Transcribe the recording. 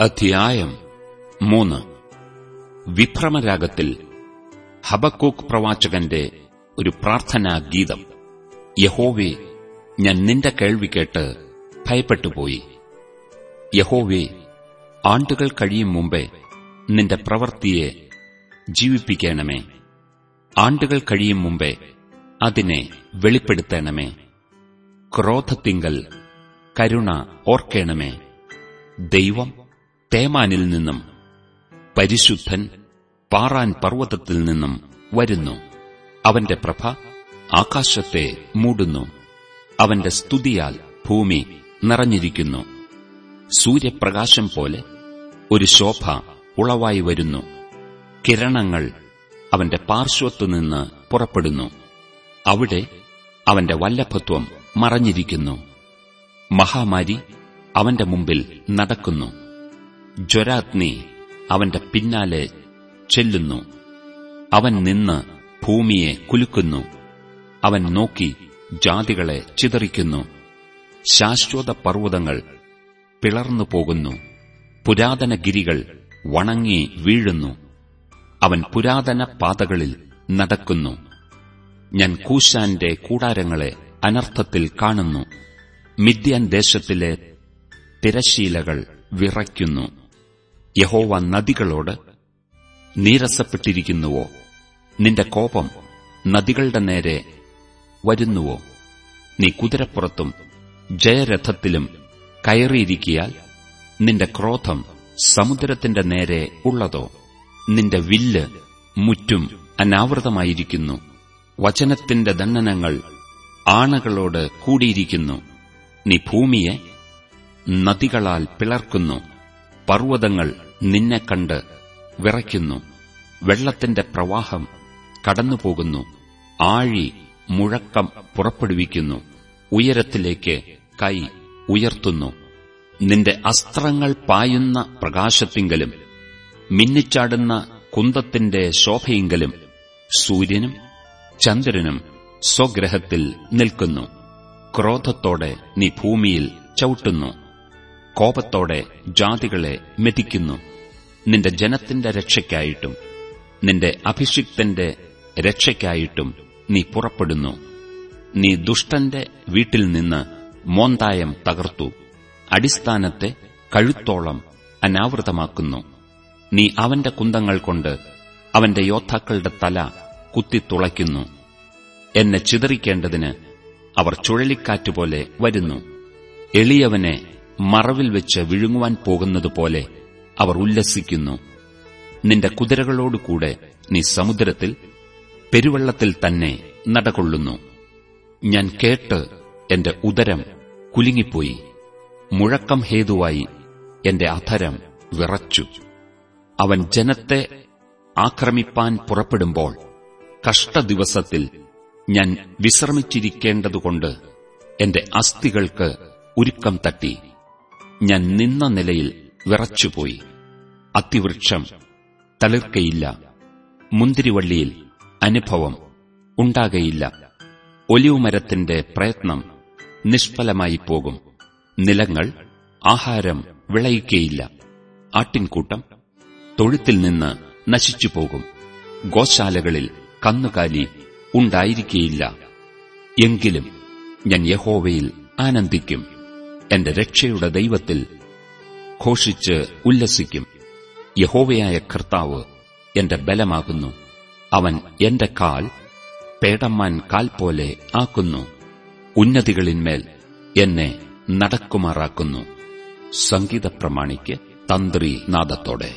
അധ്യായം മൂന്ന്. വിഭ്രമരാഗത്തിൽ ഹബക്കോക്ക് പ്രവാചകന്റെ ഒരു പ്രാർത്ഥനാ ഗീതം. യഹോവേ ഞാൻ നിന്റെ കേൾവി കേട്ട് ഭയപ്പെട്ടുപോയി. യഹോവേ ആണ്ടുകൾ കഴിയും മുമ്പേ നിന്റെ പ്രവൃത്തിയെ ജീവിപ്പിക്കണമേ. ആണ്ടുകൾ കഴിയും മുമ്പേ അതിനെ വെളിപ്പെടുത്തണമേ. ക്രോധത്തിങ്കൽ കരുണ ഓർക്കേണമേ. ദൈവം തേമാനിൽ നിന്നും പരിശുദ്ധൻ പാറാൻ പർവതത്തിൽ നിന്നും വരുന്നു. അവന്റെ പ്രഭ ആകാശത്തെ മൂടുന്നു. അവന്റെ സ്തുതിയാൽ ഭൂമി നിറഞ്ഞിരിക്കുന്നു. സൂര്യപ്രകാശം പോലെ ഒരു ശോഭ ഉളവായി വരുന്നു. കിരണങ്ങൾ അവന്റെ പാർശ്വത്തുനിന്ന് പുറപ്പെടുന്നു. അവിടെ അവന്റെ വല്ലഭത്വം മറഞ്ഞിരിക്കുന്നു. മഹാമാരി അവന്റെ മുമ്പിൽ നടക്കുന്നു. ജ്വരാഗ്നി അവന്റെ പിന്നാലെ ചെല്ലുന്നു. അവൻ നിന്ന് ഭൂമിയെ കുലുക്കുന്നു. അവൻ നോക്കി ജാതികളെ ചിതറിക്കുന്നു. ശാശ്വത പർവതങ്ങൾ പിളർന്നു പോകുന്നു. പുരാതന ഗിരികൾ വണങ്ങി വീഴുന്നു. അവൻ പുരാതന പാതകളിൽ നടക്കുന്നു. ഞാൻ കൂശാന്റെ കൂടാരങ്ങളെ അനർത്ഥത്തിൽ കാണുന്നു. മിദ്യാൻ ദേശത്തിലെ തിരശീലകൾ വിറയ്ക്കുന്നു. യഹോവ നദികളോട് നീരസപ്പെട്ടിരിക്കുന്നുവോ? നിന്റെ കോപം നദികളുടെ നേരെ വരുന്നുവോ? നീ കുതിരപ്പുറത്തും ജയരഥത്തിലും കയറിയിരിക്കിയാൽ നിന്റെ ക്രോധം സമുദ്രത്തിന്റെ നേരെ ഉള്ളതോ? നിന്റെ വില്ല് മുറ്റും അനാവൃതമായിരിക്കുന്നു. വചനത്തിന്റെ ദണ്ഡനങ്ങൾ ആണകളോട് കൂടിയിരിക്കുന്നു. നീ ഭൂമിയെ നദികളാൽ പിളർക്കുന്നു. പർവതങ്ങൾ നിന്നെ കണ്ട് വിറയ്ക്കുന്നു. വെള്ളത്തിന്റെ പ്രവാഹം കടന്നുപോകുന്നു. ആഴി മുഴക്കം പുറപ്പെടുവിക്കുന്നു. ഉയരത്തിലേക്ക് കൈ ഉയർത്തുന്നു. നിന്റെ അസ്ത്രങ്ങൾ പായുന്ന പ്രകാശത്തിങ്കലും മിന്നിച്ചാടുന്ന കുന്തത്തിന്റെ ശോഭയെങ്കിലും സൂര്യനും ചന്ദ്രനും സ്വഗ്രഹത്തിൽ നിൽക്കുന്നു. ക്രോധത്തോടെ നീ ഭൂമിയിൽ ചവിട്ടുന്നു. കോപത്തോടെ ജാതികളെ മെതിക്കുന്നു. നിന്റെ ജനത്തിന്റെ രക്ഷയ്ക്കായിട്ടും നിന്റെ അഭിഷിക്തന്റെ രക്ഷയ്ക്കായിട്ടും നീ പുറപ്പെടുന്നു. നീ ദുഷ്ടന്റെ വീട്ടിൽ നിന്ന് മോന്തായം തകർത്തു. അടിസ്ഥാനത്തെ കഴുത്തോളം അനാവൃതമാക്കുന്നു. നീ അവന്റെ കുന്തങ്ങൾ കൊണ്ട് അവന്റെ യോദ്ധാക്കളുടെ തല കുത്തിത്തുളയ്ക്കുന്നു എന്നെ ചിതറിക്കേണ്ടതിന് അവർ ചുഴലിക്കാറ്റുപോലെ വരുന്നു. എളിയവനെ മറവിൽ വെച്ച് വിഴുങ്ങുവാൻ പോകുന്നതുപോലെ അവർ ഉല്ലസിക്കുന്നു. നിന്റെ കുതിരകളോടുകൂടെ നീ സമുദ്രത്തിൽ പെരുവള്ളത്തിൽ തന്നെ നടകൊള്ളുന്നു. ഞാൻ കേട്ട് എന്റെ ഉദരം കുലുങ്ങിപ്പോയി. മുഴക്കം ഹേതുവായി എന്റെ അധരം വിറച്ചു. അവൻ ജനത്തെ ആക്രമിപ്പാൻ പുറപ്പെടുമ്പോൾ കഷ്ടദിവസത്തിൽ ഞാൻ വിശ്രമിച്ചിരിക്കേണ്ടതുകൊണ്ട് എന്റെ അസ്ഥികൾക്ക് ഉരുക്കം തട്ടി. ഞാൻ നിന്ന നിലയിൽ വിറച്ചുപോയി. അത്തിവൃക്ഷം തളിർക്കയില്ല. മുന്തിരിവള്ളിയിൽ അനുഭവം ഉണ്ടാകയില്ല. ഒലിവുമരത്തിന്റെ പ്രയത്നം നിഷ്ഫലമായി പോകും നിലങ്ങൾ ആഹാരം വിളയിക്കയില്ല. ആട്ടിൻകൂട്ടം തൊഴുത്തിൽ നിന്ന് നശിച്ചുപോകും. ഗോശാലകളിൽ കന്നുകാലി ഉണ്ടായിരിക്കയില്ല. എങ്കിലും ഞാൻ യഹോവയിൽ ആനന്ദിക്കും. എന്റെ രക്ഷയുടെ ദൈവത്തിൽ ഘോഷിച്ച് ഉല്ലസിക്കും. യഹോവയായ കർത്താവ് എന്റെ ബലമാകുന്നു. അവൻ എന്റെ കാൽ പേടമ്മാൻ കാൽ പോലെ ആക്കുന്നു. ഉന്നതികളിന്മേൽ എന്നെ നടക്കുമാറാക്കുന്നു. സംഗീത പ്രമാണിക്ക് തന്ത്രി നാദത്തോടെ